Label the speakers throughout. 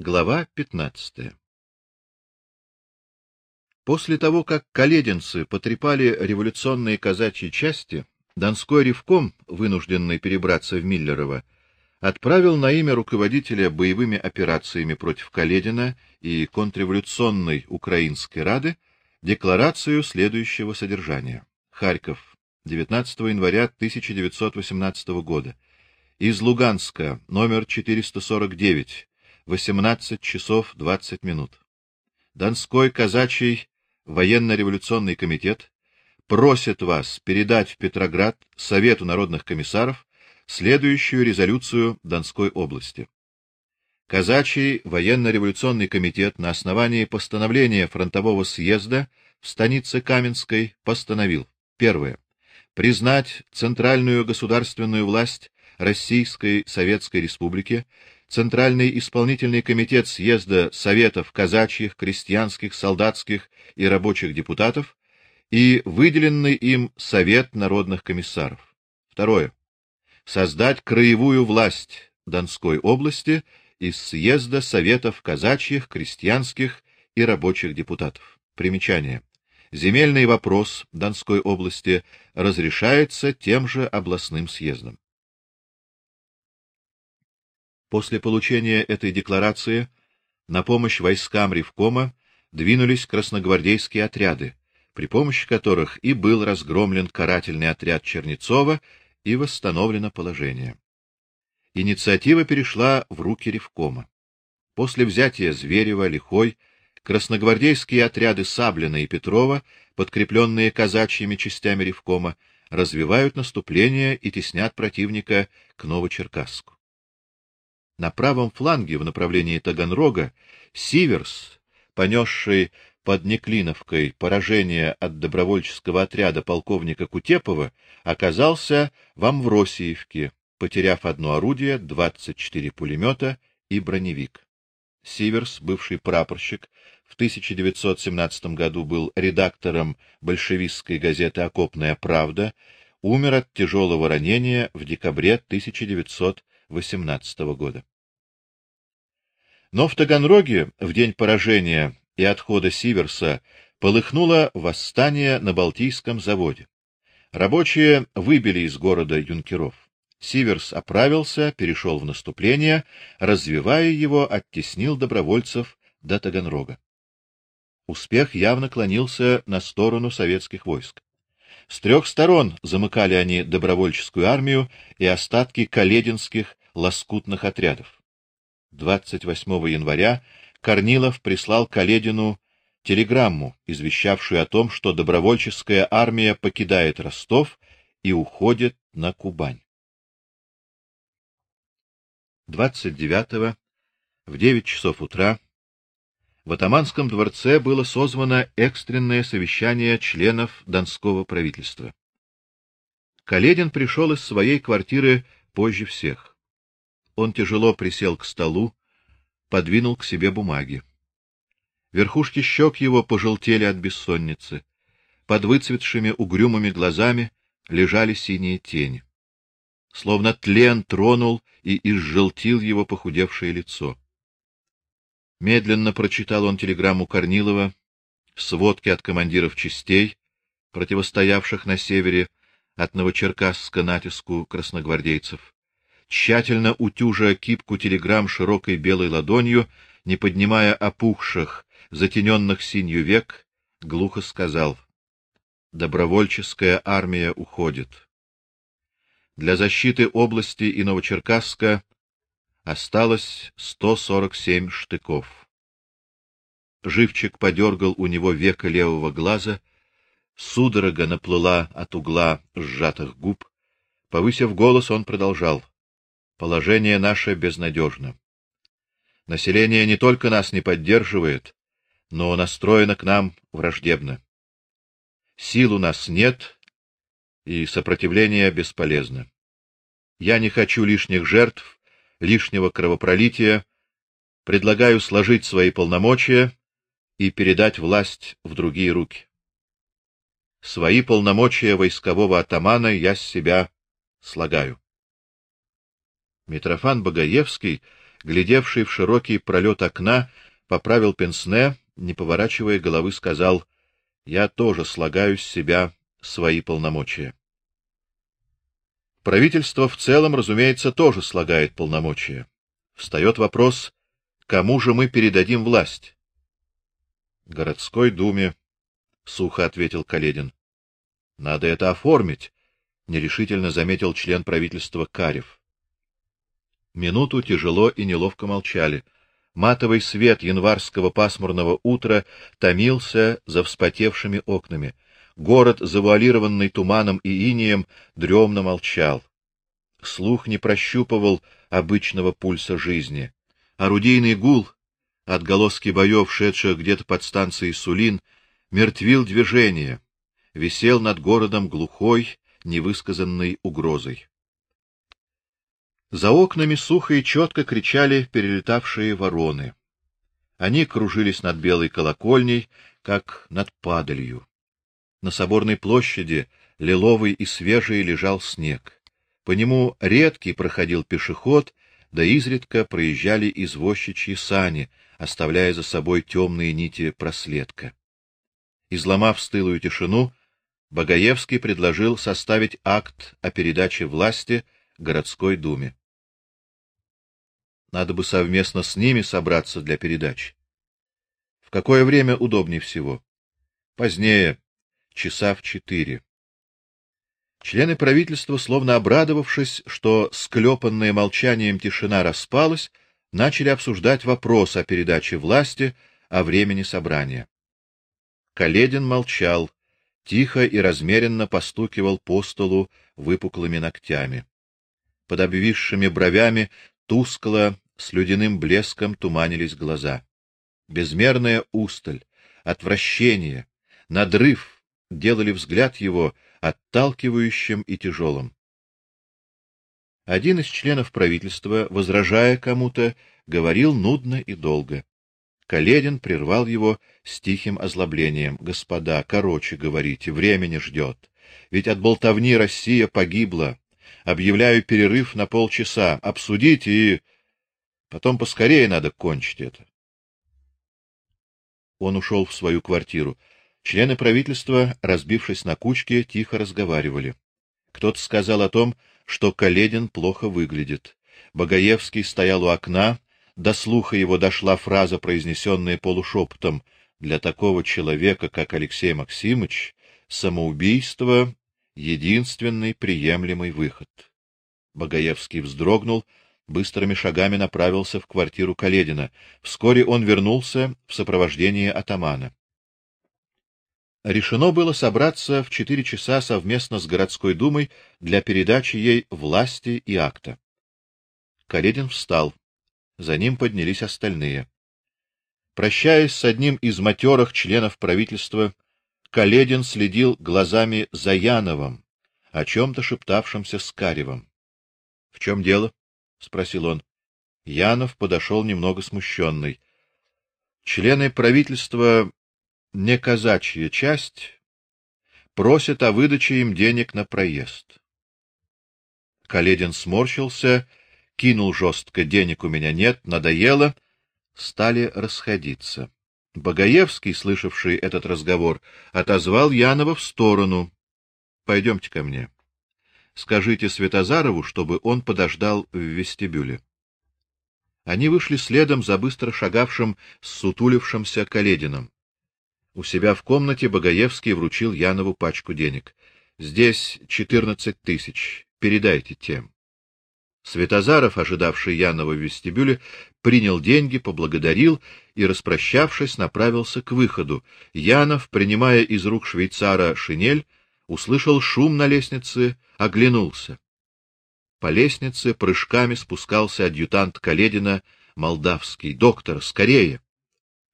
Speaker 1: Глава 15. После того, как коледенцы потрепали революционные казачьи части, Донской ревком, вынужденный перебраться в Миллерово, отправил на имя руководителя боевыми операциями против Каледина и контрреволюционной Украинской Рады декларацию следующего содержания. Харьков, 19 января 1918 года. Из Луганска, номер 449, 18 часов 20 минут. Донской казачий военно-революционный комитет просит вас передать в Петроград Совету народных комиссаров следующую резолюцию Донской области. Казачий военно-революционный комитет на основании постановления фронтового съезда в станице Каменской постановил: первое признать центральную государственную власть Российской Советской Республики Центральный исполнительный комитет съезда Советов казачьих, крестьянских, солдатских и рабочих депутатов и выделенный им Совет народных комиссаров. Второе. Создать краевую власть Донской области из съезда Советов казачьих, крестьянских и рабочих депутатов. Примечание. Земельный вопрос Донской области разрешается тем же областным съездом. После получения этой декларации на помощь войскам Ревкома двинулись красногвардейские отряды, при помощи которых и был разгромлен карательный отряд Чернецова и восстановлено положение. Инициатива перешла в руки Ревкома. После взятия Зверева, Лихой, красногвардейские отряды Саблина и Петрова, подкрепленные казачьими частями Ревкома, развивают наступление и теснят противника к Новочеркасску. На правом фланге в направлении Таганрога Сиверс, понесший под Неклиновкой поражение от добровольческого отряда полковника Кутепова, оказался в Амвросиевке, потеряв одно орудие, 24 пулемета и броневик. Сиверс, бывший прапорщик, в 1917 году был редактором большевистской газеты Окопная правда, умер от тяжелого ранения в декабре 1900 18 года. Но в Таганроге в день поражения и отхода Сиверса полыхнуло восстание на Балтийском заводе. Рабочие выбили из города юнкеров. Сиверс оправился, перешел в наступление, развивая его, оттеснил добровольцев до Таганрога. Успех явно клонился на сторону советских войск. С трех сторон замыкали они добровольческую армию и остатки калединских лоскутных отрядов. 28 января Корнилов прислал Каледину телеграмму, извещавшую о том, что добровольческая армия покидает Ростов и уходит на Кубань. 29 в 9 часов утра в атаманском дворце было созвано экстренное совещание членов Донского правительства. Каледин пришел из своей квартиры позже всех. Он тяжело присел к столу, подвинул к себе бумаги. Верхушки щек его пожелтели от бессонницы. Под выцветшими угрюмыми глазами лежали синие тени. Словно тлен тронул и изжелтил его похудевшее лицо. Медленно прочитал он телеграмму Корнилова, сводки от командиров частей, противостоявших на севере от Новочеркасска натиску красногвардейцев тщательно утюжа кипку телеграмм широкой белой ладонью, не поднимая опухших, затененных синью век, глухо сказал: Добровольческая армия уходит. Для защиты области и Новочеркасска осталось 147 штыков. Живчик подергал у него веко левого глаза, судорога наплыла от угла сжатых губ. Повысив голос, он продолжал: Положение наше безнадежно. Население не только нас не поддерживает, но настроено к нам враждебно. Сил у нас нет, и сопротивление бесполезно. Я не хочу лишних жертв, лишнего кровопролития, предлагаю сложить свои полномочия и передать власть в другие руки. Свои полномочия войскового атамана я с себя слагаю. Митрофан Богоевский, глядевший в широкий пролет окна, поправил пенсне, не поворачивая головы, сказал: "Я тоже слагаю с себя свои полномочия". Правительство в целом, разумеется, тоже слагает полномочия. Встает вопрос, кому же мы передадим власть? Городской думе, сухо ответил Каледин. Надо это оформить, нерешительно заметил член правительства Карев. Минуту тяжело и неловко молчали. Матовый свет январского пасмурного утра томился за вспотевшими окнами. Город, завуалированный туманом и инеем, дремно молчал. Слух не прощупывал обычного пульса жизни. Орудийный гул, отголоски боев, шедших где-то под станцией Сулин, мертвил движение, висел над городом глухой, невысказанной угрозой. За окнами сухо и четко кричали перелетавшие вороны. Они кружились над белой колокольней, как над падалью. На соборной площади, лиловый и свежий, лежал снег. По нему редкий проходил пешеход, да изредка проезжали извозчичьи сани, оставляя за собой темные нити проследка. Изломав стылую тишину, Багаевский предложил составить акт о передаче власти городской думе. Надо бы совместно с ними собраться для передачи. В какое время удобнее всего? Позднее, часа в четыре. Члены правительства, словно обрадовавшись, что склепанная молчанием тишина распалась, начали обсуждать вопрос о передаче власти, о времени собрания. Каледин молчал, тихо и размеренно постукивал по столу выпуклыми ногтями. Под обвисшими бровями тускло, с ледяным блеском туманились глаза. Безмерная усталь, отвращение, надрыв делали взгляд его отталкивающим и тяжелым. Один из членов правительства, возражая кому-то, говорил нудно и долго. Каледин прервал его с тихим озлоблением: "Господа, короче говорите, времени ждет. Ведь от болтовни Россия погибла. Объявляю перерыв на полчаса. Обсудите и потом поскорее надо кончить это". Он ушел в свою квартиру. Члены правительства, разбившись на кучки, тихо разговаривали. Кто-то сказал о том, что Каледин плохо выглядит. Багаевский стоял у окна, до слуха его дошла фраза, произнесенная полушепотом: "Для такого человека, как Алексей Максимович, самоубийство единственный приемлемый выход". Багаевский вздрогнул, быстрыми шагами направился в квартиру Каледина. Вскоре он вернулся в сопровождении атамана. Решено было собраться в четыре часа совместно с городской думой для передачи ей власти и акта. Каледин встал. За ним поднялись остальные. Прощаясь с одним из матерых членов правительства, Каледин следил глазами за Яновым, о чем то шептавшимся с Каревым. В чем дело? спросил он. Янов подошел немного смущенный. Члены правительства не казачья часть просят о выдаче им денег на проезд. Каледин сморщился, кинул жестко: "Денег у меня нет, надоело". Стали расходиться. Багаевский, слышавший этот разговор, отозвал Янова в сторону. Пойдемте ко мне. Скажите Светозарову, чтобы он подождал в вестибюле. Они вышли следом за быстро шагавшим, сутулившимся Калединым. У себя в комнате Багаевский вручил Янову пачку денег. Здесь четырнадцать тысяч. Передайте тем. Светозаров, ожидавший Янова в вестибюле, принял деньги, поблагодарил и, распрощавшись, направился к выходу. Янов, принимая из рук швейцара шинель, услышал шум на лестнице, оглянулся. По лестнице прыжками спускался адъютант Каледина, молдавский. Доктор, скорее!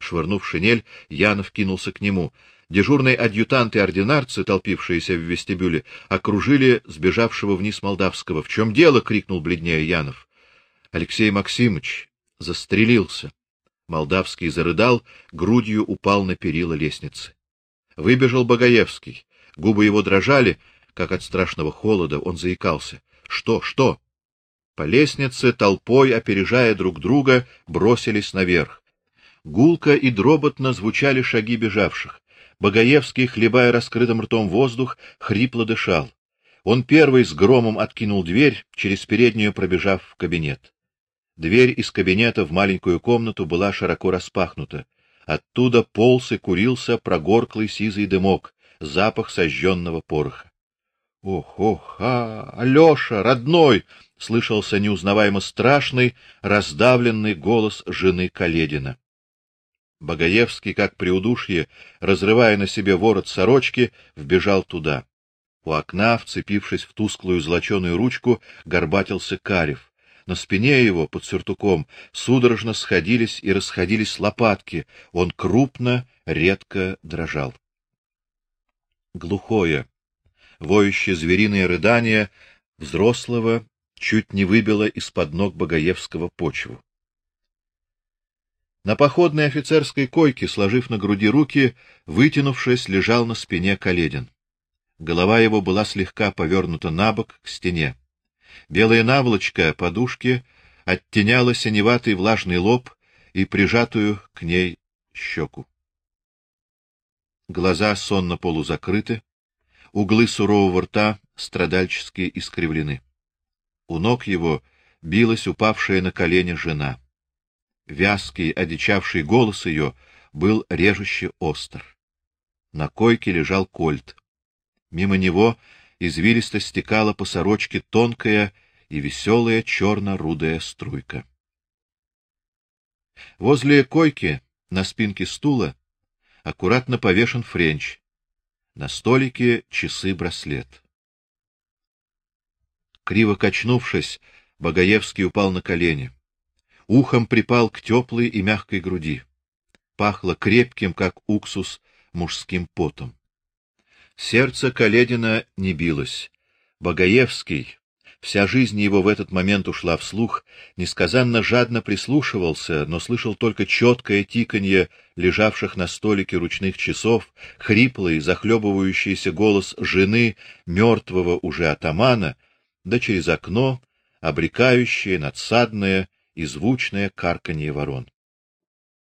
Speaker 1: Швырнув шинель, Янов кинулся к нему. Дежурные адъютанты и ординарцы, толпившиеся в вестибюле, окружили сбежавшего вниз молдавского. В чем дело? крикнул бледнее Янов. Алексей Максимович застрелился. Молдавский зарыдал, грудью упал на перила лестницы. Выбежал Багаевский. Губы его дрожали, как от страшного холода, он заикался: "Что, что?" По лестнице, толпой опережая друг друга, бросились наверх. Гулко и дроботно звучали шаги бежавших. Богаевский, хлебая раскрытым ртом воздух, хрипло дышал. Он первый с громом откинул дверь, через переднюю пробежав в кабинет. Дверь из кабинета в маленькую комнату была широко распахнута. Оттуда полз и курился прогорклый сизый дымок, запах сожженного пороха. Ох, ох, а, Алёша, родной, слышался неузнаваемо страшный, раздавленный голос жены Каледина. Богаевский, как при удушье, разрывая на себе ворот сорочки, вбежал туда. У окна, вцепившись в тусклую золоченую ручку, горбатился Карев. На спине его под сюртуком судорожно сходились и расходились лопатки. Он крупно, редко дрожал. Глухое, воющее звериное рыдание взрослого чуть не выбило из-под ног Богаевского почву. На походной офицерской койке, сложив на груди руки, вытянувшись, лежал на спине Каледин. Голова его была слегка повернута набок к стене. Белая наволочка подушки оттеняла синеватый влажный лоб и прижатую к ней щеку. Глаза сонно полузакрыты, углы сурового рта страдальчески искривлены. У ног его билась упавшая на колени жена вязкий, одичавший голос ее был режуще остр. На койке лежал кольт. Мимо него извилисто стекала по сорочке тонкая и веселая черно-рудая струйка. Возле койки, на спинке стула, аккуратно повешен френч. На столике часы-браслет. Криво качнувшись, Богаевский упал на колени ухом припал к теплой и мягкой груди. Пахло крепким, как уксус, мужским потом. Сердце Каледина не билось. Богаевский, вся жизнь его в этот момент ушла вслух, несказанно жадно прислушивался, но слышал только четкое тиканье лежавших на столике ручных часов, хриплый, захлебывающийся голос жены мертвого уже атамана, да через окно обрекающее, надсадное и звучное карканье ворон.